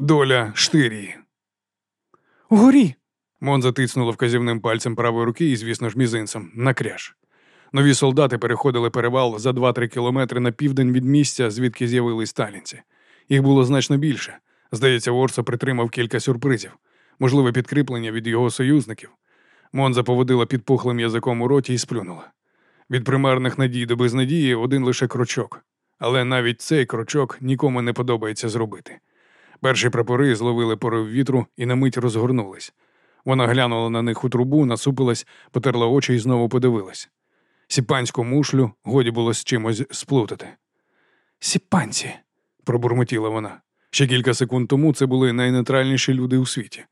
Доля штирії. Угорі. Мон затиснула вказівним пальцем правої руки і, звісно ж, мізинцем на кряж. Нові солдати переходили перевал за 2-3 кілометри на південь від місця, звідки з'явились талінці. Їх було значно більше. Здається, Орса притримав кілька сюрпризів, можливе підкріплення від його союзників. Монза поводила підпухлим язиком у роті і сплюнула. Від примарних надій до безнадії один лише крочок, але навіть цей крочок нікому не подобається зробити. Перші прапори зловили порив вітру і на мить розгорнулись. Вона глянула на них у трубу, насупилась, потерла очі і знову подивилась. Сіпанську мушлю годі було з чимось сплутати. Сіпанці, пробурмотіла вона. Ще кілька секунд тому це були найнейтральніші люди у світі.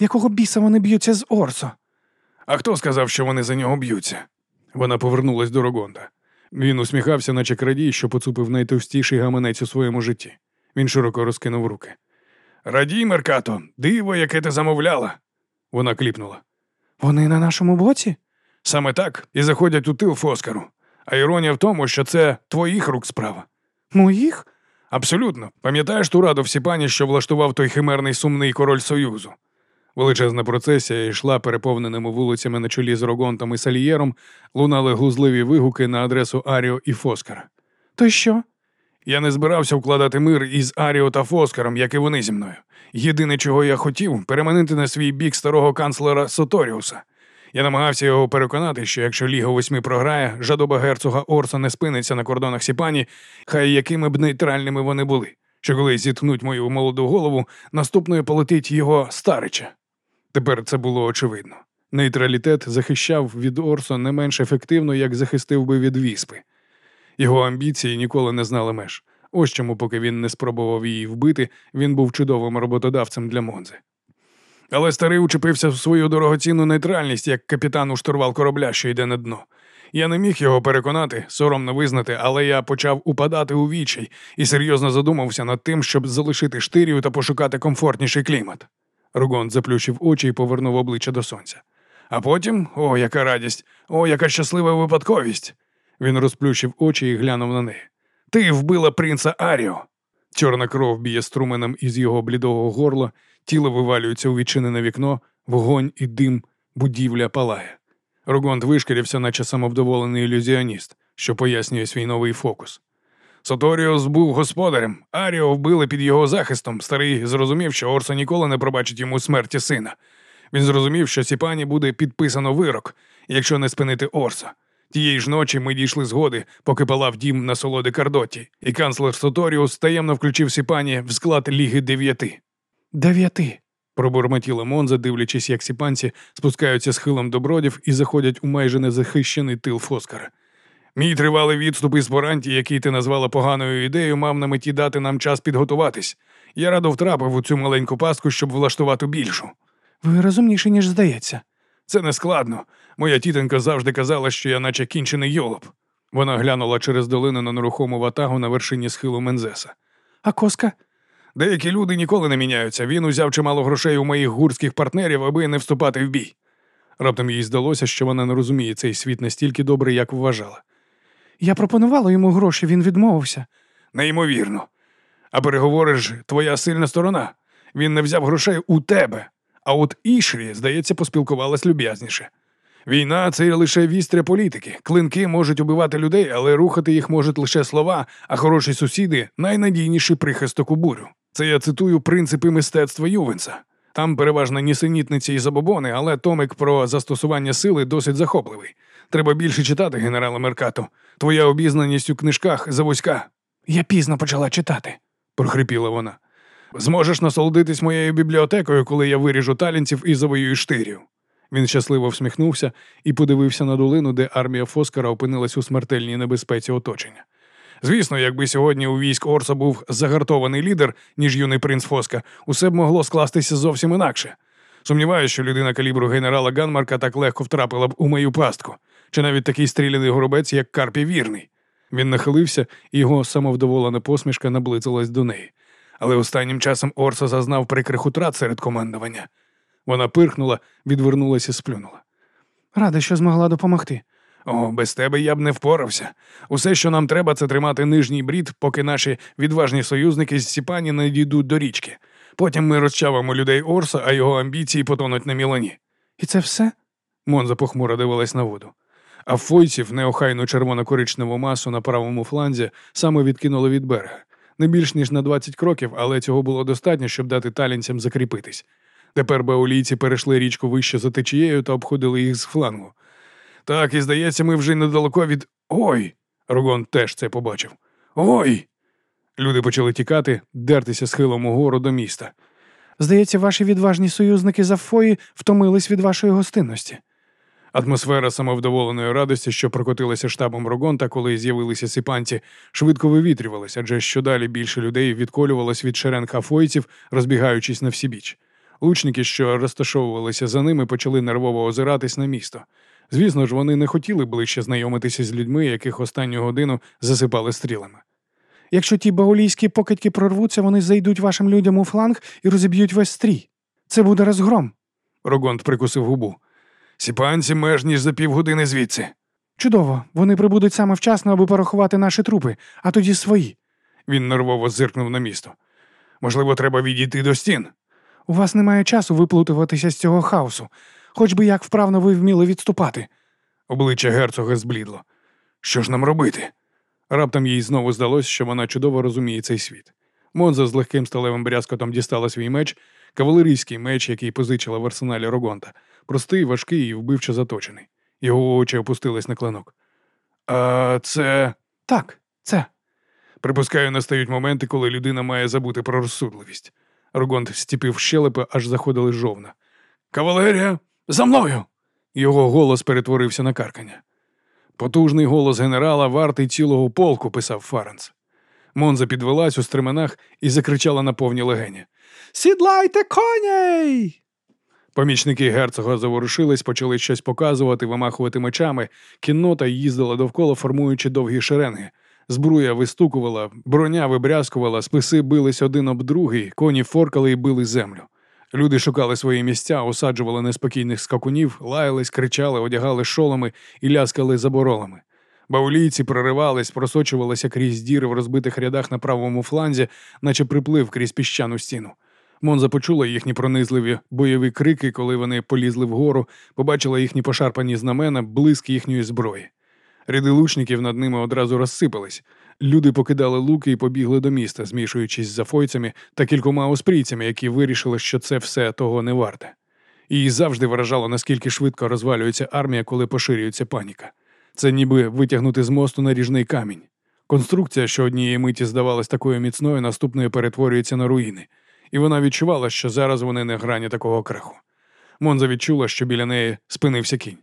Якого біса вони б'ються з Орсо? А хто сказав, що вони за нього б'ються? Вона повернулась до Рогонда. Він усміхався, наче крадій, що поцупив найтовстіший гаманець у своєму житті. Він широко розкинув руки. Радій, Меркато, диво, яке ти замовляла. Вона кліпнула. Вони на нашому боці? Саме так і заходять у тил Фоскару. А іронія в тому, що це твоїх рук справа. Моїх? Абсолютно. Пам'ятаєш ту раду в Сіпані, що влаштував той химерний сумний король Союзу? Величезна процесія йшла переповненими вулицями на чолі з Рогонтом і Сальєром, лунали глузливі вигуки на адресу Аріо і Фоскара. То що? Я не збирався вкладати мир із Аріо та Фоскаром, як і вони зі мною. Єдине, чого я хотів, переманити на свій бік старого канцлера Соторіуса. Я намагався його переконати, що якщо Ліга восьми програє, жадоба герцога Орса не спиниться на кордонах Сіпані, хай якими б нейтральними вони були, що коли зіткнуть мою молоду голову, наступною полетить його старича. Тепер це було очевидно. Нейтралітет захищав від Орсо не менш ефективно, як захистив би від віспи. Його амбіції ніколи не знали меж. Ось чому, поки він не спробував її вбити, він був чудовим роботодавцем для Монзи. Але старий учепився в свою дорогоцінну нейтральність, як капітан у штурвал корабля, що йде на дно. Я не міг його переконати, соромно визнати, але я почав упадати у вічай і серйозно задумався над тим, щоб залишити штирію та пошукати комфортніший клімат. Ругон заплющив очі і повернув обличчя до сонця. А потім, о, яка радість, о, яка щаслива випадковість. Він розплющив очі і глянув на неї. Ти вбила принца Аріо. Чорна кров б'є струменем із його блідого горла, тіло вивалюється у відчинене вікно, вогонь і дим, будівля палає. Рогонт вишкірився, наче самовдоволений ілюзіоніст, що пояснює свій новий фокус. Соторіус був господарем, Аріо вбили під його захистом. Старий зрозумів, що Орса ніколи не пробачить йому смерті сина. Він зрозумів, що Сіпані буде підписано вирок, якщо не спинити Орса. Тієї ж ночі ми дійшли згоди, поки палав дім на солоди Кардоті, і канцлер Соторіус таємно включив Сіпані в склад Ліги дев'яти. Дев'яти. Пробурмотіла Монза, дивлячись, як сіпанці спускаються схилом до бродів і заходять у майже незахищений тил Фоскара. Мій тривалий відступ із Поранті, який ти назвала поганою ідеєю, мав на меті дати нам час підготуватись. Я радо втрапив у цю маленьку пастку, щоб влаштувати більшу. Ви розумніші, ніж здається. Це не складно. Моя тітонька завжди казала, що я наче кінчений йолоп. Вона глянула через долину на нерухому ватагу на вершині схилу Мензеса. А коска? Деякі люди ніколи не міняються. Він узяв чимало грошей у моїх гурських партнерів, аби не вступати в бій. Раптом їй здалося, що вона не розуміє цей світ настільки добре, як вважала. Я пропонувала йому гроші, він відмовився. Неймовірно. А переговориш, твоя сильна сторона. Він не взяв грошей у тебе. А от Ішрі, здається, поспілкувалась люб'язніше. Війна це лише вістря політики. Клинки можуть убивати людей, але рухати їх можуть лише слова, а хороші сусіди найнадійніший прихисток у бурю. Це я цитую принципи мистецтва Ювенса. Там переважно нісенітниці і забобони, але томик про застосування сили досить захопливий. Треба більше читати, генерале Меркато. Твоя обізнаність у книжках завузька. Я пізно почала читати, прохрипіла вона. Зможеш насолодитись моєю бібліотекою, коли я виріжу талінців і завоюю штирів. Він щасливо всміхнувся і подивився на долину, де армія Фоскара опинилась у смертельній небезпеці оточення. Звісно, якби сьогодні у військ Орса був загартований лідер, ніж юний принц Фоска, усе б могло скластися зовсім інакше. Сумніваюся, що людина калібру генерала Ганмарка так легко втрапила б у мою пастку, чи навіть такий стріляний горобець, як Карпі вірний. Він нахилився, і його самовдоволена посмішка наблизилась до неї. Але останнім часом Орса зазнав прикрих утрат серед командування. Вона пирхнула, відвернулася і сплюнула. Рада, що змогла допомогти. О, без тебе я б не впорався. Усе, що нам треба, це тримати нижній брід, поки наші відважні союзники з Сіпані не дійдуть до річки. Потім ми розчавимо людей Орса, а його амбіції потонуть на мілані. І це все? Монза похмуро дивилась на воду. А фойців неохайну червоно-коричневу масу на правому фланзі саме відкинули від берега. Не більш ніж на 20 кроків, але цього було достатньо, щоб дати талінцям закріпитись. Тепер баулійці перейшли річку вище за течією та обходили їх з флангу. Так, і здається, ми вже недалеко від. Ой! Рогон теж це побачив. Ой! Люди почали тікати, дертися схилом угору до міста. Здається, ваші відважні союзники з Афої втомились від вашої гостинності. Атмосфера самовдоволеної радості, що прокотилася штабом Рогонта, коли з'явилися сипанці, швидко вивітрювалася, адже щодалі більше людей відколювалось від шеренг афойців, розбігаючись на всі біч. Лучники, що розташовувалися за ними, почали нервово озиратись на місто. Звісно ж, вони не хотіли ближче знайомитися з людьми, яких останню годину засипали стрілами. Якщо ті баулійські покидьки прорвуться, вони зайдуть вашим людям у фланг і розіб'ють весь стрій. Це буде розгром. Рогонт прикусив губу. Сіпанці меж ніж за півгодини звідси. Чудово, вони прибудуть саме вчасно, аби порахувати наші трупи, а тоді свої. Він нервово зиркнув на місто. Можливо, треба відійти до стін. У вас немає часу виплутуватися з цього хаосу, хоч би як вправно ви вміли відступати. Обличчя герцога зблідло. Що ж нам робити? Раптом їй знову здалось, що вона чудово розуміє цей світ. Монза з легким сталевим брязкотом дістала свій меч, кавалерійський меч, який позичила в арсеналі Рогонта, простий, важкий і вбивчо заточений. Його очі опустились на клинок. А це. Так, це. Припускаю, настають моменти, коли людина має забути про розсудливість. Рогонт стіпив щелепи, аж заходили жовна. Кавалерія, за мною! Його голос перетворився на каркання. Потужний голос генерала вартий цілого полку, писав Фаренс. Монза підвелась у стременах і закричала на повні легені. Сідлайте коней! Помічники герцога заворушились, почали щось показувати, вимахувати мечами. Кіннота їздила довкола, формуючи довгі шеренги. Збруя вистукувала, броня вибрязкувала, списи бились один об другий, коні форкали і били землю. Люди шукали свої місця, осаджували неспокійних скакунів, лаялись, кричали, одягали шоломи і ляскали заборолами. Баулійці проривались, просочувалися крізь діри в розбитих рядах на правому фланзі, наче приплив крізь піщану стіну. Монза почула їхні пронизливі бойові крики, коли вони полізли вгору, побачила їхні пошарпані знамена, блиск їхньої зброї. Ряди лучників над ними одразу розсипались. Люди покидали луки і побігли до міста, змішуючись з афойцями та кількома оспрійцями, які вирішили, що це все того не варте. Її завжди вражало, наскільки швидко розвалюється армія, коли поширюється паніка. Це ніби витягнути з мосту наріжний камінь. Конструкція, що однієї миті здавалась такою міцною, наступною перетворюється на руїни, і вона відчувала, що зараз вони не грані такого краху. Монза відчула, що біля неї спинився кінь.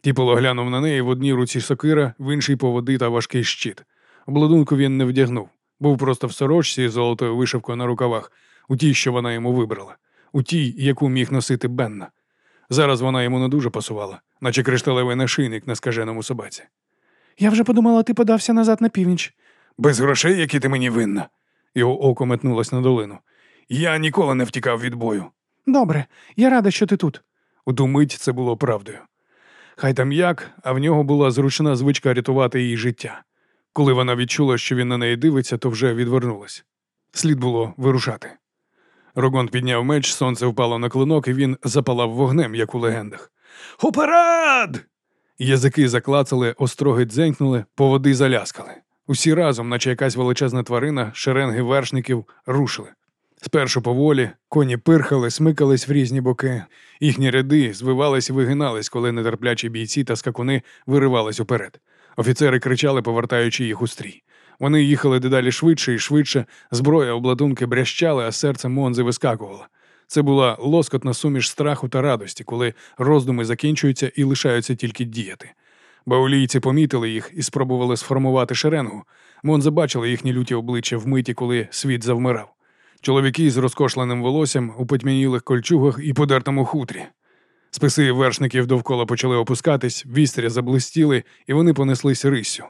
Тіполо глянув на неї в одній руці сокира, в іншій поводи та важкий щит. Обладунку він не вдягнув, був просто в сорочці з золотою вишивкою на рукавах, у тій, що вона йому вибрала, у тій, яку міг носити Бенна. Зараз вона йому не дуже пасувала, наче кришталевий нашийник на скаженому собаці. Я вже подумала, ти подався назад на північ. Без грошей, які ти мені винна. Його око метнулось на долину. Я ніколи не втікав від бою. Добре, я рада, що ти тут. У ту мить це було правдою. Хай там як, а в нього була зручна звичка рятувати її життя. Коли вона відчула, що він на неї дивиться, то вже відвернулась. Слід було вирушати. Рогон підняв меч, сонце впало на клинок, і він запалав вогнем, як у легендах. Уперед! Язики заклацали, остроги дзенькнули, поводи заляскали. Усі разом, наче якась величезна тварина, шеренги вершників рушили. Спершу поволі, коні пирхали, смикались в різні боки. Їхні ряди звивались і вигинались, коли нетерплячі бійці та скакуни виривались уперед. Офіцери кричали, повертаючи їх у стрій. Вони їхали дедалі швидше і швидше, зброя, обладунки брящали, а серце Монзи вискакувало. Це була лоскотна суміш страху та радості, коли роздуми закінчуються і лишаються тільки діяти. Баулійці помітили їх і спробували сформувати шеренгу. Монза бачила їхні люті обличчя в миті, коли світ завмирав. Чоловіки з розкошленим волоссям у потьмянілих кольчугах і подертому хутрі. Списи вершників довкола почали опускатись, вістря заблистіли, і вони понеслись риссю.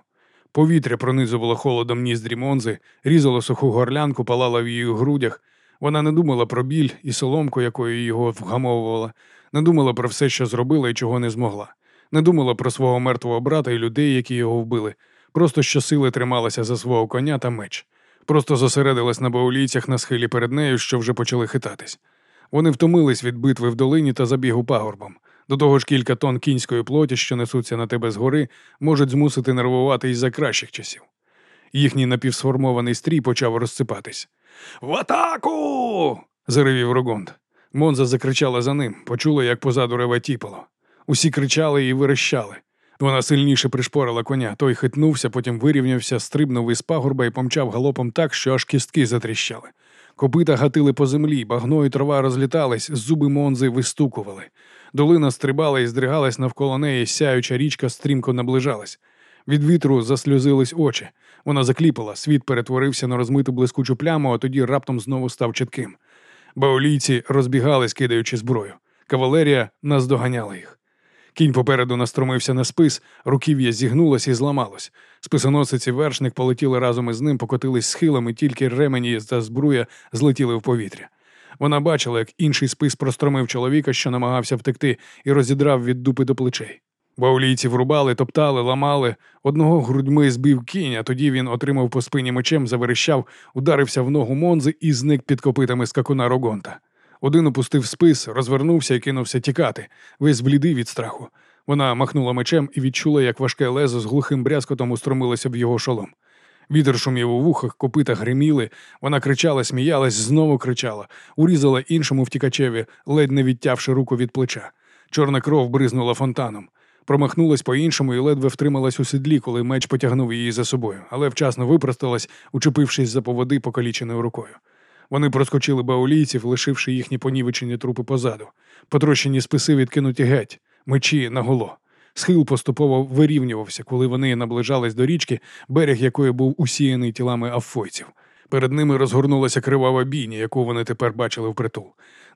Повітря пронизувало холодом ніздрі Монзи, різало суху горлянку, палало в її грудях. Вона не думала про біль і соломку, якою його вгамовувала, не думала про все, що зробила і чого не змогла, не думала про свого мертвого брата і людей, які його вбили, просто щосили трималася за свого коня та меч. Просто зосередилась на баулійцях на схилі перед нею, що вже почали хитатись. Вони втомились від битви в долині та забігу пагорбом. До того ж, кілька тонн кінської плоті, що несуться на тебе згори, можуть змусити нервувати із за кращих часів. Їхній напівсформований стрій почав розсипатись. В атаку! заревів Рогонд. Монза закричала за ним, почула, як позаду реве тіпало. Усі кричали і верещали. Вона сильніше пришпорила коня, той хитнувся, потім вирівнявся, стрибнув із пагорба і помчав галопом так, що аж кістки затріщали. Копита гатили по землі, багно і трава розлітались, зуби Монзи вистукували. Долина стрибала і здригалась навколо неї, сяюча річка стрімко наближалась. Від вітру засльозились очі. Вона закліпала, світ перетворився на розмиту блискучу пляму, а тоді раптом знову став чітким. Баолійці розбігались, кидаючи зброю. Кавалерія наздоганяла їх. Кінь попереду настромився на спис, руків'я зігнулось і зламалось. Списоносиці вершник полетіли разом із ним, покотились схилами, тільки ремені та збруя злетіли в повітря. Вона бачила, як інший спис простромив чоловіка, що намагався втекти, і розідрав від дупи до плечей. Баулійці врубали, топтали, ламали. Одного грудьми збив кінь, а тоді він отримав по спині мечем, заверещав, ударився в ногу Монзи і зник під копитами скакуна Рогонта. Один опустив спис, розвернувся і кинувся тікати, весь блідий від страху. Вона махнула мечем і відчула, як важке лезо з глухим брязкотом устромилося в його шолом. Вітер шумів у вухах, копита гриміли, вона кричала, сміялась, знову кричала, урізала іншому втікачеві, ледь не відтявши руку від плеча. Чорна кров бризнула фонтаном. Промахнулась по-іншому і ледве втрималась у седлі, коли меч потягнув її за собою, але вчасно випросталась, учепившись за поводи покаліченою рукою. Вони проскочили баулійців, лишивши їхні понівечені трупи позаду. Потрощені списи відкинуті геть, мечі наголо. Схил поступово вирівнювався, коли вони наближались до річки, берег якої був усіяний тілами афойців. Перед ними розгорнулася кривава бійня, яку вони тепер бачили впритул.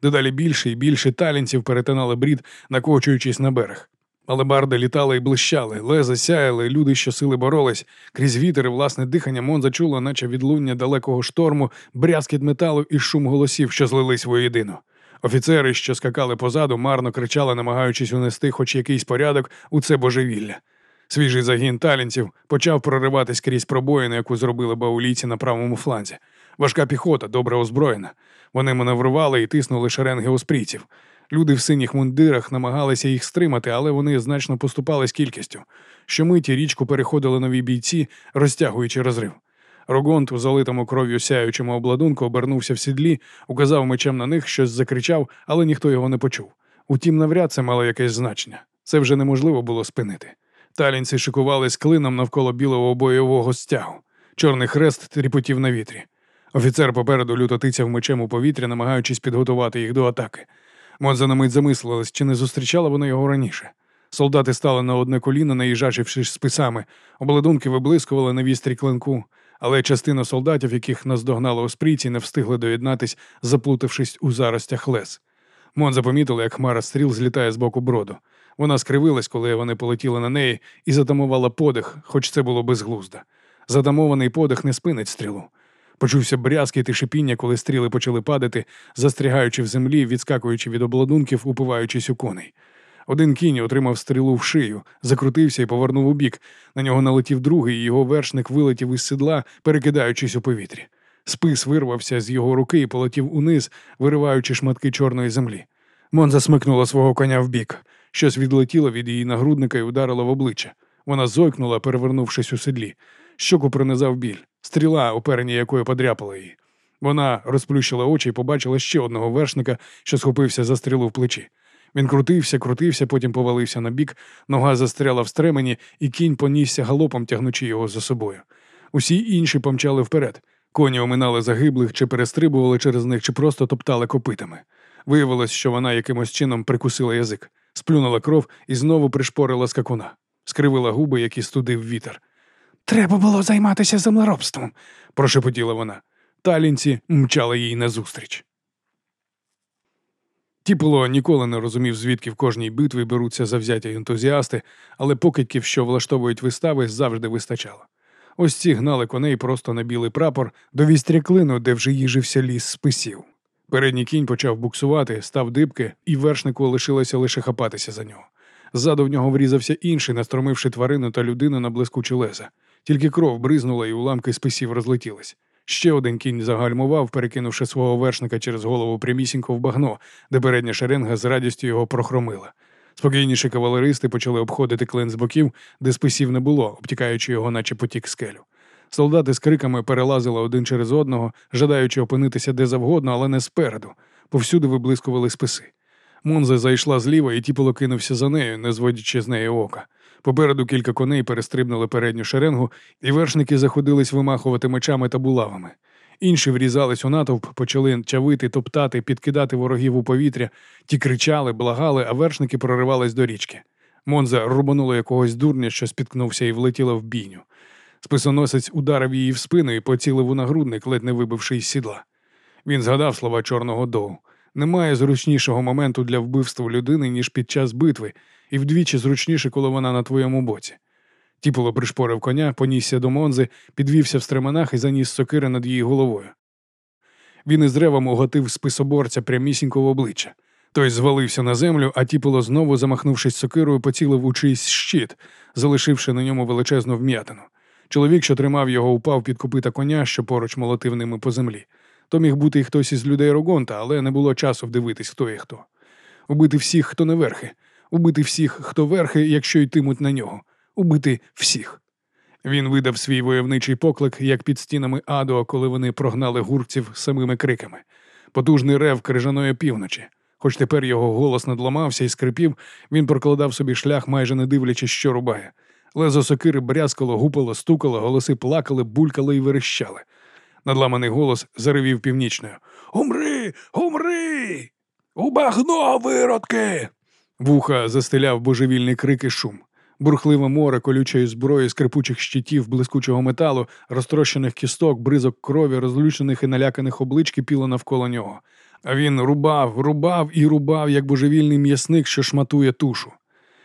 Дедалі більше і більше талінців перетинали брід, накочуючись на берег. Алебарди літали і блищали, леза сяяли, люди щосили боролись. Крізь вітер і власне дихання Монза чула, наче відлуння далекого шторму, брязкіт металу і шум голосів, що злились воєдино. Офіцери, що скакали позаду, марно кричали, намагаючись унести хоч якийсь порядок у це божевілля. Свіжий загін талінців почав прориватись крізь пробоїну, яку зробили баулійці на правому фланзі. Важка піхота, добре озброєна. Вони маневрували і тиснули шеренги оспрійців. Люди в синіх мундирах намагалися їх стримати, але вони значно поступались кількістю. Щомиті річку переходили нові бійці, розтягуючи розрив. Рогонт у залитому кров'ю сяючому обладунку обернувся в сідлі, указав мечем на них, щось закричав, але ніхто його не почув. Утім, навряд це мало якесь значення. Це вже неможливо було спинити. Талінці шикувались клином навколо білого бойового стягу. Чорний хрест тріпотів на вітрі. Офіцер попереду люто тицяв мечем у повітря, намагаючись підготувати їх до атаки. Монза на мить замислилась, чи не зустрічала вона його раніше. Солдати стали на одне коліно, наїжачившись списами, обладунки виблискували на вістрі клинку, але частина солдатів, яких наздогнали оспрійці, не встигли доєднатись, заплутавшись у заростях лес. Монза помітила, як хмара стріл злітає з боку броду. Вона скривилась, коли вони полетіли на неї, і затамувала подих, хоч це було безглуздо. Затамований подих не спинить стрілу. Почувся брязкіт і шипіння, коли стріли почали падати, застрягаючи в землі, відскакуючи від обладунків, упиваючись у коней. Один кінь отримав стрілу в шию, закрутився і повернув у бік. На нього налетів другий, і його вершник вилетів із седла, перекидаючись у повітрі. Спис вирвався з його руки і полетів униз, вириваючи шматки чорної землі. Монза смикнула свого коня в бік. Щось відлетіло від її нагрудника і ударило в обличчя. Вона зойкнула, перевернувшись у седлі. Щоку пронизав біль, стріла, оперені якої подряпала її. Вона розплющила очі і побачила ще одного вершника, що схопився за стрілу в плечі. Він крутився, крутився, потім повалився на бік, нога застряла в стремені, і кінь понісся галопом, тягнучи його за собою. Усі інші помчали вперед. Коні оминали загиблих, чи перестрибували через них, чи просто топтали копитами. Виявилось, що вона якимось чином прикусила язик, сплюнула кров і знову пришпорила скакуна, скривила губи, які студив вітер. Треба було займатися землеробством. прошепотіла вона. Талінці мчали їй назустріч. Тіпало ніколи не розумів, звідки в кожній битві беруться завзяті ентузіасти, але покидьків, що влаштовують вистави, завжди вистачало. Ось ці гнали коней просто на білий прапор до вістряклину, де вже їжився ліс списів. Передній кінь почав буксувати, став дибки, і вершнику лишилося лише хапатися за нього. Ззаду в нього врізався інший, настромивши тварину та людину на блискучі леза. Тільки кров бризнула і уламки списів розлетілись. Ще один кінь загальмував, перекинувши свого вершника через голову прямісінько в багно, де передня шеренга з радістю його прохромила. Спокійніші кавалеристи почали обходити клин з боків, де списів не було, обтікаючи його, наче потік скелю. Солдати з криками перелазили один через одного, жадаючи опинитися де завгодно, але не спереду. Повсюди виблискували списи. Монза зайшла зліва, і тіпало кинувся за нею, не зводячи з неї ока. Попереду кілька коней перестрибнули передню шеренгу, і вершники заходились вимахувати мечами та булавами. Інші врізались у натовп, почали чавити, топтати, підкидати ворогів у повітря, ті кричали, благали, а вершники проривались до річки. Монза рубанула якогось дурня, що спіткнувся і влетіла в бійню. Списоносець ударив її в спину і поцілив у нагрудник, ледь не вибивши із сідла. Він згадав слова чорного доу. Немає зручнішого моменту для вбивства людини, ніж під час битви, і вдвічі зручніше, коли вона на твоєму боці. Тіполо пришпорив коня, понісся до Монзи, підвівся в стременах і заніс сокири над її головою. Він із ревом уготив списоборця прямісінько в обличчя. Той звалився на землю, а тіполо знову, замахнувшись сокирою, поцілив у чийсь щит, залишивши на ньому величезну вм'ятину. Чоловік, що тримав його, упав під копита коня, що поруч молотив ними по землі. То міг бути і хтось із людей Рогонта, але не було часу вдивитись, хто і хто. Убити всіх, хто не верхи, убити всіх, хто верхи, якщо йтимуть на нього, убити всіх. Він видав свій войовничий поклик, як під стінами Адуа, коли вони прогнали гурців самими криками. Потужний рев крижаної півночі. Хоч тепер його голос надламався і скрипів, він прокладав собі шлях, майже не дивлячись, що рубає. Лезо сокири брязкало, гупало, стукало, голоси плакали, булькали і верещали. Надламаний голос заревів північною. Умри, умри! У багно, виродки! Вуха застеляв божевільний крик і шум. Бурхливе море колючої зброї, скрипучих щитів, блискучого металу, розтрощених кісток, бризок крові, розлючених і наляканих облич кипіло навколо нього. А він рубав, рубав і рубав, як божевільний м'ясник, що шматує тушу.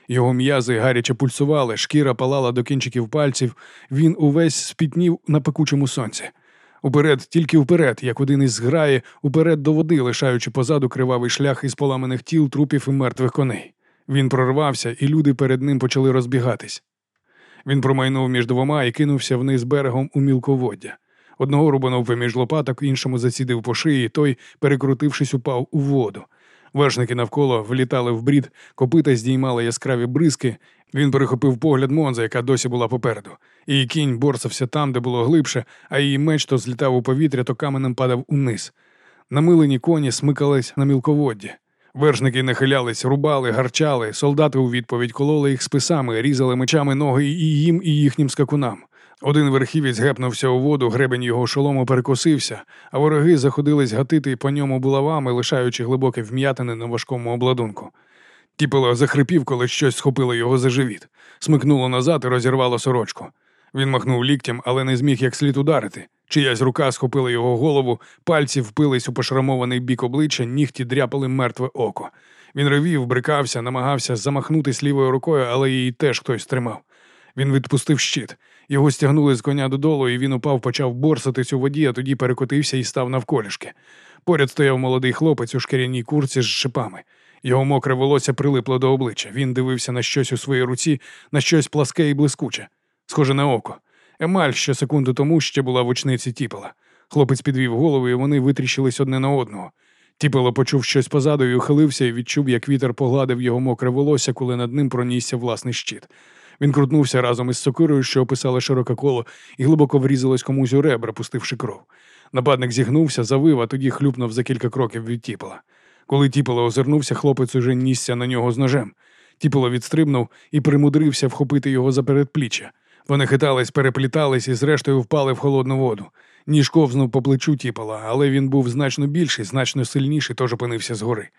Його м'язи гаряче пульсували, шкіра палала до кінчиків пальців, він увесь спітнів на пекучому сонці. Уперед, тільки вперед, як один із зграї, уперед до води, лишаючи позаду кривавий шлях із поламаних тіл, трупів і мертвих коней. Він прорвався, і люди перед ним почали розбігатись. Він промайнув між двома і кинувся вниз берегом у мілководдя. Одного рубанув поміж лопаток, іншому зацідив по шиї, той, перекрутившись, упав у воду. Вершники навколо влітали в брід, копита здіймали яскраві бризки. Він перехопив погляд Монза, яка досі була попереду. Її кінь борсався там, де було глибше, а її меч то злітав у повітря, то каменем падав униз. Намилені коні смикались на мілководді. Вершники нахилялись, рубали, гарчали, солдати у відповідь кололи їх списами, різали мечами ноги і їм, і їхнім скакунам. Один верхівець гепнувся у воду, гребень його шолому перекосився, а вороги заходились гатити по ньому булавами, лишаючи глибокі вм'ятини на важкому обладунку. Тіпело захрипів, коли щось схопило його за живіт, смикнуло назад і розірвало сорочку. Він махнув ліктям, але не зміг як слід ударити. Чиясь рука схопила його голову, пальці впились у пошрамований бік обличчя, нігті дряпали мертве око. Він ревів, брикався, намагався замахнутись лівою рукою, але її теж хтось тримав. Він відпустив щит. Його стягнули з коня додолу, і він упав, почав борсатись у воді, а тоді перекотився і став навколішки. Поряд стояв молодий хлопець у шкіряній курці з шипами. Його мокре волосся прилипло до обличчя. Він дивився на щось у своїй руці, на щось пласке і блискуче, схоже на око. Емаль ще секунду тому ще була в очниці тіпела. Хлопець підвів голову, і вони витріщились одне на одного. Тіпело почув щось позаду і ухилився і відчув, як вітер погладив його мокре волосся, коли над ним пронісся власний щит. Він крутнувся разом із сокирою, що описала широке коло, і глибоко врізалось комусь у ребра, пустивши кров. Нападник зігнувся, завив, а тоді хлюпнув за кілька кроків від тіпела. Коли тіпело озирнувся, хлопець уже нісся на нього з ножем. Тіпело відстрибнув і примудрився вхопити його за передпліччя. Вони хитались, переплітались і, зрештою, впали в холодну воду. Ніж ковзнув по плечу тіпала, але він був значно більший, значно сильніший, тож опинився згори.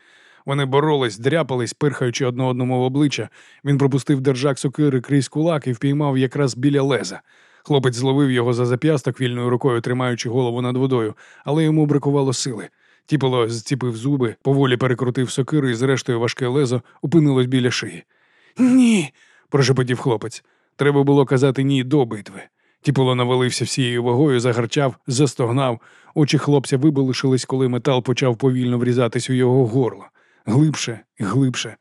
Вони боролись, дряпались, пирхаючи одне одному в обличчя. Він пропустив держак сокири крізь кулак і впіймав якраз біля леза. Хлопець зловив його за зап'ясток вільною рукою, тримаючи голову над водою, але йому бракувало сили. Тіпало зціпив зуби, поволі перекрутив сокиру і, зрештою, важке лезо опинилось біля шиї. Ні. прошепотів хлопець. Треба було казати ні до битви. Тіполо навалився всією вагою, загарчав, застогнав. Очі хлопця виболишились, коли метал почав повільно врізатись у його горло. Глибше і глибше,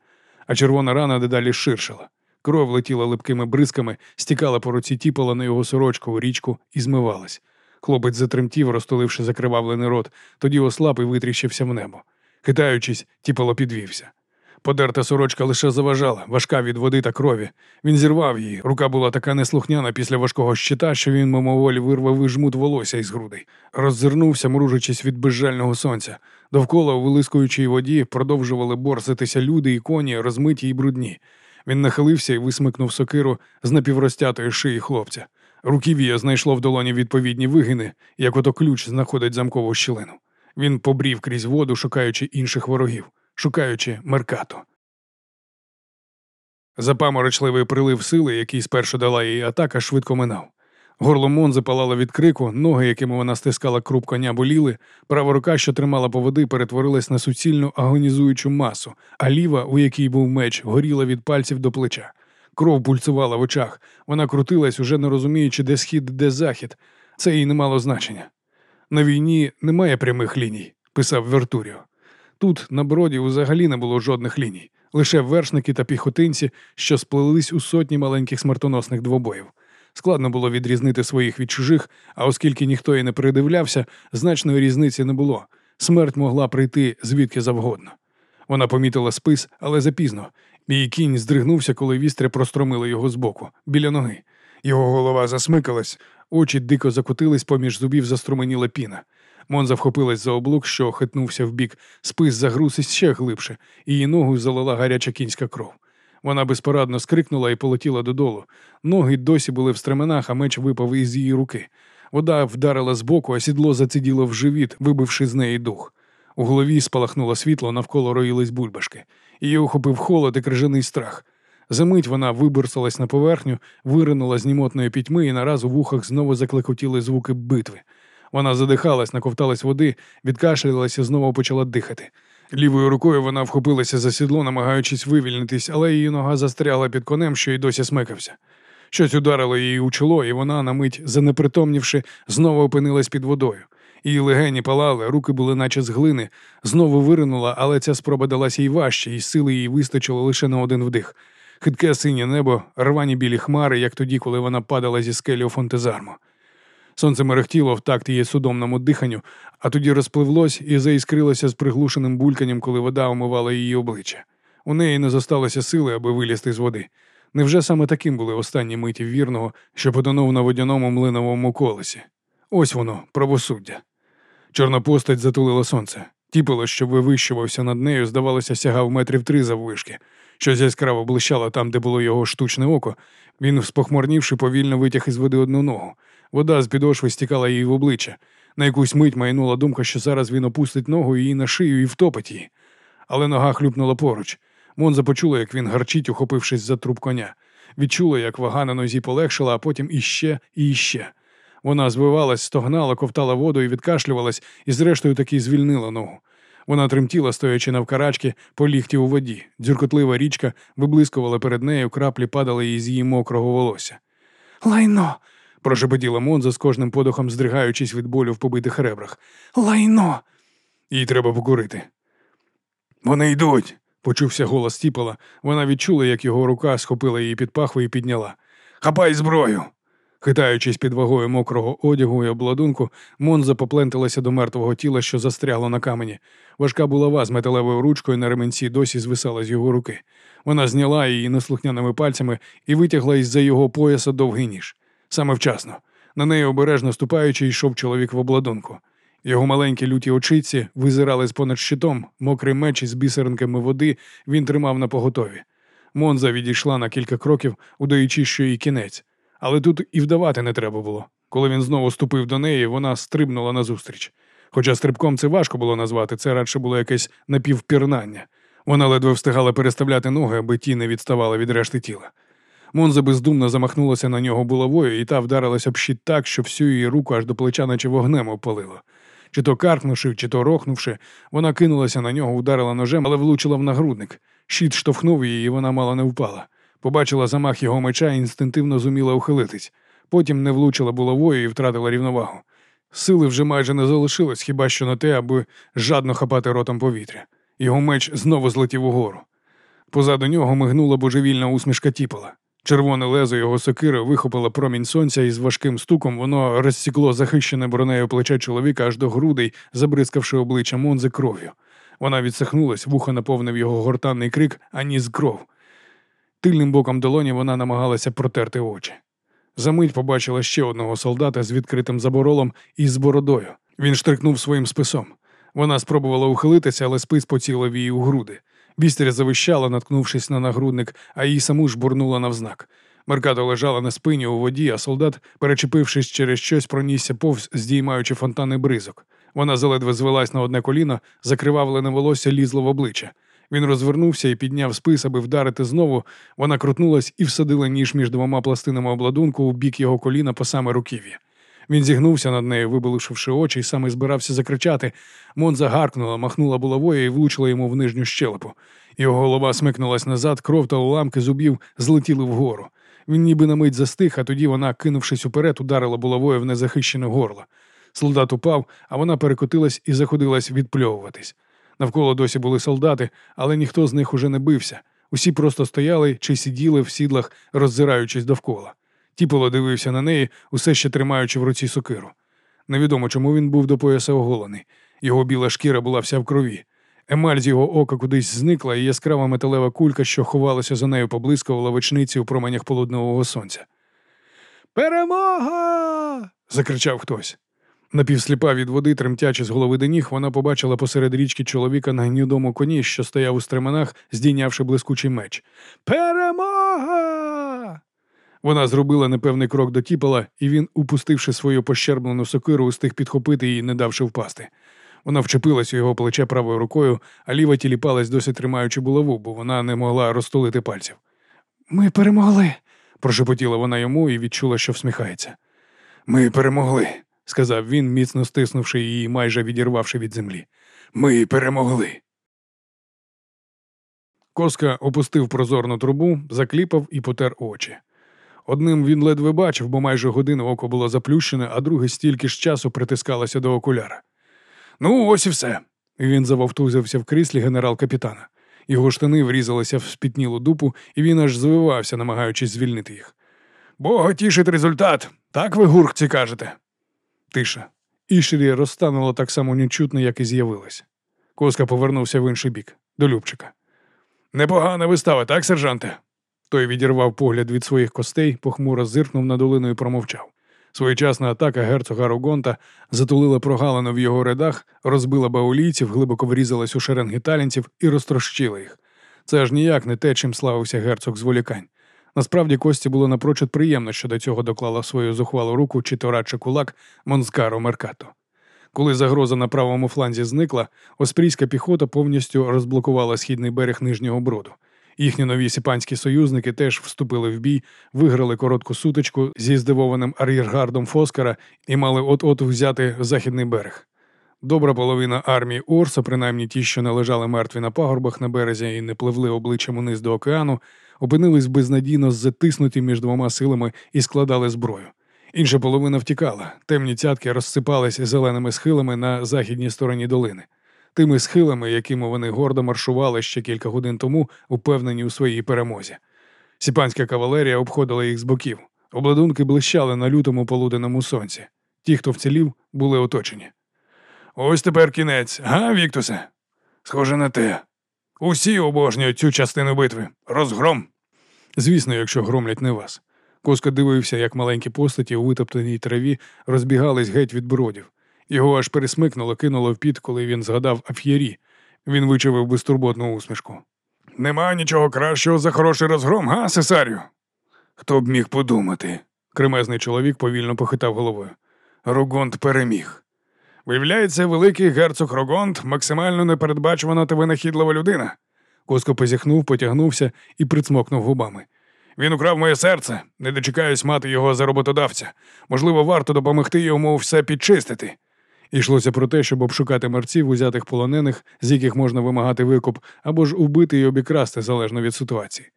а червона рана дедалі ширшала. Кров летіла липкими бризками, стікала по руці тіпола на його сорочку у річку і змивалась. Хлопець затремтів, розтуливши закривавлений рот, тоді ослаб і витріщився в небо. Хитаючись, тіпало підвівся. Подерта сорочка лише заважала, важка від води та крові. Він зірвав її. Рука була така неслухняна після важкого щита, що він мимоволі вирвав і жмут волосся із грудей. Роззирнувся, мружачись від безжального сонця. Довкола у вилискуючій воді продовжували борситися люди і коні, розмиті й брудні. Він нахилився і висмикнув сокиру з напівростятої шиї хлопця. Руків'я знайшло в долоні відповідні вигини, як ото ключ знаходить замкову щілину. Він побрів крізь воду, шукаючи інших ворогів, шукаючи меркату. Запаморочливий прилив сили, який спершу дала їй атака, швидко минав. Горло Монзи палало від крику, ноги, якими вона стискала круп коня, боліли, права рука, що тримала поводи, перетворилась на суцільну агонізуючу масу, а ліва, у якій був меч, горіла від пальців до плеча. Кров пульсувала в очах. Вона крутилась, уже не розуміючи, де схід, де захід. Це їй не мало значення. На війні немає прямих ліній, писав Вертуріо. Тут, на броді, взагалі не було жодних ліній, лише вершники та піхотинці, що сплелись у сотні маленьких смертоносних двобоїв. Складно було відрізнити своїх від чужих, а оскільки ніхто і не придивлявся, значної різниці не було. Смерть могла прийти звідки завгодно. Вона помітила спис, але запізно. Її кінь здригнувся, коли вістря простромили його збоку, біля ноги. Його голова засмикалась, очі дико закотились, поміж зубів заструменіла піна. Монза вхопилась за облук, що хитнувся вбік, спис загруз ще глибше, її ногу залила гаряча кінська кров. Вона безпорадно скрикнула і полетіла додолу. Ноги досі були в стременах, а меч випав із її руки. Вода вдарила збоку, а сідло заціділо в живіт, вибивши з неї дух. У голові спалахнуло світло, навколо роїлись бульбашки. Її охопив холод і крижаний страх. Замить вона виборсалась на поверхню, виринула з німотної пітьми і нараз у вухах знову заклекотіли звуки битви. Вона задихалась, наковталась води, відкашлялась і знову почала дихати. Лівою рукою вона вхопилася за сідло, намагаючись вивільнитись, але її нога застрягла під конем, що й досі смикався. Щось ударило її у чоло, і вона, на мить занепритомнівши, знову опинилась під водою. Її легені палали, руки були, наче з глини, знову виринула, але ця спроба далася їй важче, і сили їй вистачило лише на один вдих. Хитке синє небо, рвані білі хмари, як тоді, коли вона падала зі скелі у Фонтезармо. Сонце мерехтіло в такт її судомному диханню, а тоді розпливлось і заіскрилося з приглушеним бульканням, коли вода омивала її обличчя. У неї не зосталося сили, аби вилізти з води. Невже саме таким були останні миті вірного, що потонув на водяному млиновому колесі? Ось воно, правосуддя. Чорна постать затулила сонце. Тіпило, що вивищувався над нею, здавалося, сягав метрів три заввишки. Щось яскраво блищало там, де було його штучне око. Він, спохмурнівши, повільно витяг із води одну ногу. Вода з підошви стікала їй в обличчя. На якусь мить майнула думка, що зараз він опустить ногу її на шию і втопить її. Але нога хлюпнула поруч. Монза почула, як він гарчить, ухопившись за труп коня. Відчула, як вага на нозі полегшила, а потім іще і іще. Вона звивалась, стогнала, ковтала воду і відкашлювалась, і зрештою таки звільнила ногу. Вона тремтіла, стоячи навкарачки, по ліхті у воді. Дзюркотлива річка виблискувала перед нею, краплі падали із її мокрого волосся. Лайно. прошепотіла Монза з кожним подохом, здригаючись від болю в побитих ребрах. Лайно. Їй треба покурити. Вони йдуть. почувся голос Тіпала. Вона відчула, як його рука схопила її під пахву і підняла. Хапай зброю. Хитаючись під вагою мокрого одягу і обладунку, Монза попленталася до мертвого тіла, що застрягло на камені. Важка булава з металевою ручкою на ременці досі звисала з його руки. Вона зняла її неслухняними пальцями і витягла із-за його пояса довгий ніж. Саме вчасно. На неї обережно ступаючи, йшов чоловік в обладунку. Його маленькі люті очиці визирали з понад щитом, мокрий меч із бісеринками води він тримав на поготові. Монза відійшла на кілька кроків, удаючи, що їй кінець. Але тут і вдавати не треба було. Коли він знову ступив до неї, вона стрибнула назустріч. Хоча стрибком це важко було назвати, це радше було якесь напівпірнання. Вона ледве встигала переставляти ноги, аби ті не відставали від решти тіла. Монза бездумно замахнулася на нього булавою, і та вдарилася об щит так, що всю її руку аж до плеча, наче вогнем опалило. Чи то каркнувши, чи то рохнувши, вона кинулася на нього, ударила ножем, але влучила в нагрудник. Щит штовхнув її, і вона мало не впала. Побачила замах його меча і інстинктивно зуміла ухилитись. Потім не влучила булавою і втратила рівновагу. Сили вже майже не залишилось, хіба що на те, аби жадно хапати ротом повітря. Його меч знову злетів угору. Позаду нього мигнула божевільна усмішка тіпола. Червоне лезо його сокири вихопило промінь сонця і з важким стуком воно розсікло захищене бронею плече чоловіка аж до грудей, забризкавши обличчя Монзи кров'ю. Вона відсахнулась, вухо наповнив його гортанний крик, а ніс кров. Тильним боком долоні вона намагалася протерти очі. Замить побачила ще одного солдата з відкритим заборолом і з бородою. Він штрикнув своїм списом. Вона спробувала ухилитися, але спис поцілив її у груди. Бістря завищала, наткнувшись на нагрудник, а її саму ж бурнула навзнак. Меркато лежала на спині у воді, а солдат, перечепившись через щось, пронісся повз, здіймаючи фонтани бризок. Вона заледве звелась на одне коліно, закривавлене волосся лізло в обличчя. Він розвернувся і підняв спис, аби вдарити знову. Вона крутнулась і всадила ніж між двома пластинами обладунку у бік його коліна по саме руків'я. Він зігнувся над нею, вибалишивши очі, і саме збирався закричати. Монза гаркнула, махнула булавою і влучила йому в нижню щелепу. Його голова смикнулась назад, кров та уламки зубів злетіли вгору. Він ніби на мить застиг, а тоді вона, кинувшись уперед, ударила булавою в незахищене горло. Солдат упав, а вона перекотилась і заходилась відпльовуватись. Навколо досі були солдати, але ніхто з них уже не бився. Усі просто стояли чи сиділи в сідлах, роззираючись довкола. Тіполо дивився на неї, усе ще тримаючи в руці сокиру. Невідомо, чому він був до пояса оголений. Його біла шкіра була вся в крові. Емаль з його ока кудись зникла, і яскрава металева кулька, що ховалася за нею, поблискувала вечниці у променях полуднового сонця. Перемога! закричав хтось. Напівсліпа від води, тремтячи з голови до ніг, вона побачила посеред річки чоловіка на гнідому коні, що стояв у стременах, здійнявши блискучий меч. Перемога! Вона зробила непевний крок до тіпала, і він, упустивши свою пощерблену сокиру, устиг підхопити її, не давши впасти. Вона вчепилась у його плече правою рукою, а ліва тіліпалась, досить тримаючи булаву, бо вона не могла розтулити пальців. Ми перемогли, прошепотіла вона йому і відчула, що всміхається. Ми перемогли, сказав він, міцно стиснувши її, майже відірвавши від землі. Ми перемогли. Коска опустив прозорну трубу, закліпав і потер очі. Одним він ледве бачив, бо майже годину око було заплющене, а друге стільки ж часу притискалося до окуляра. Ну, ось і все. Він завовтузився в кріслі генерал-капітана. Його штани врізалися в спітнілу дупу, і він аж звивався, намагаючись звільнити їх. Бога тішить результат, так ви гуркці кажете. Тиша. Ішері розтануло так само нечутно, як і з'явилась. Коска повернувся в інший бік, до Любчика. Непогана вистава, так, сержанте? Той відірвав погляд від своїх костей, похмуро зиркнув на долину і промовчав. Своєчасна атака герцога Ругонта затулила прогалину в його рядах, розбила баулійців, глибоко врізалась у шеренги талінців і розтрощила їх. Це аж ніяк не те, чим славився герцог зволікань. Насправді Кості було напрочуд приємно, що до цього доклала свою зухвалу руку чи то радше кулак Монскаро Меркато. Коли загроза на правому фланзі зникла, оспрійська піхота повністю розблокувала східний берег нижнього броду. Їхні нові сіпанські союзники теж вступили в бій, виграли коротку сутичку зі здивованим ар'єргардом Фоскара і мали от-от взяти західний берег. Добра половина армії Орса, принаймні ті, що не лежали мертві на пагорбах на березі і не пливли обличчям униз до океану, опинились безнадійно затиснуті між двома силами і складали зброю. Інша половина втікала, темні цятки розсипалися зеленими схилами на західній стороні долини тими схилами, якими вони гордо маршували ще кілька годин тому, упевнені у своїй перемозі. Сіпанська кавалерія обходила їх з боків. Обладунки блищали на лютому полуденному сонці. Ті, хто вцілів, були оточені. Ось тепер кінець, га, Віктусе? Схоже на те. Усі обожнюють цю частину битви. Розгром. Звісно, якщо громлять не вас. Коска дивився, як маленькі постаті у витоптаній траві розбігались геть від бродів. Його аж пересмикнуло, кинуло в піт, коли він згадав аф'єрі. Він вичавив безтурботну усмішку. Нема нічого кращого за хороший розгром, га, сесарю? Хто б міг подумати? Кремезний чоловік повільно похитав головою. Рогонт переміг. Виявляється, великий герцог Рогонт максимально непередбачувана та винахідлива людина. Коско позіхнув, потягнувся і прицмокнув губами. Він украв моє серце, не дочекаюсь мати його за роботодавця. Можливо, варто допомогти йому все підчистити. Йшлося про те, щоб обшукати мерців, узятих полонених, з яких можна вимагати викуп, або ж убити і обікрасти залежно від ситуації.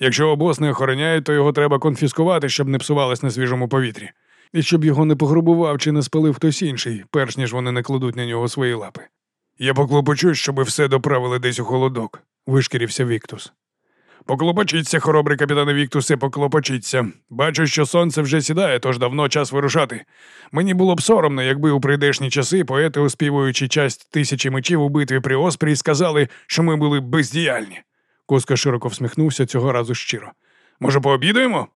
Якщо обоз не охороняють, то його треба конфіскувати, щоб не псувалось на свіжому повітрі, і щоб його не пограбував чи не спалив хтось інший, перш ніж вони не кладуть на нього свої лапи. Я поклопочусь, щоб все доправили десь у холодок, вишкірився Віктус. Поклопочіться, хоробрий капітане Віктусе, поклопочіться. Бачу, що сонце вже сідає, тож давно час вирушати. Мені було б соромно, якби у прийдешні часи поети, оспівуючи часть тисячі мечів у битві при Оспрі, сказали, що ми були бездіяльні. Куска широко всміхнувся цього разу щиро. Може, пообідаємо?